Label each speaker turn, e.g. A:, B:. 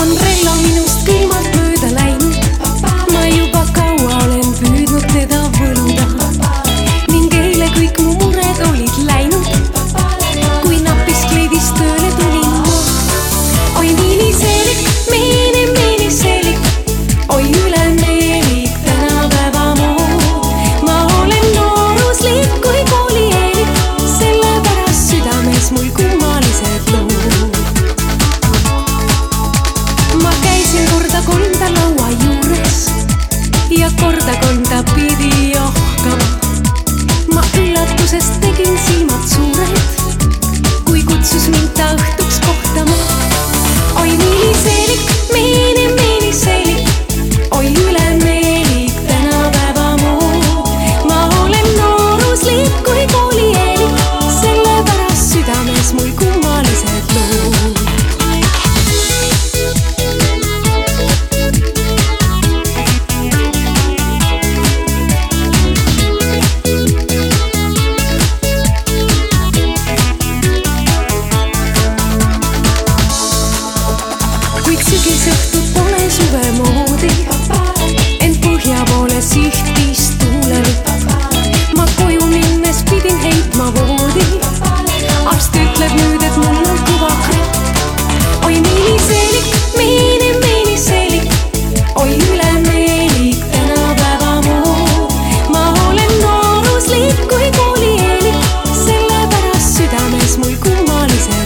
A: on relva minust külmalt importa Allison.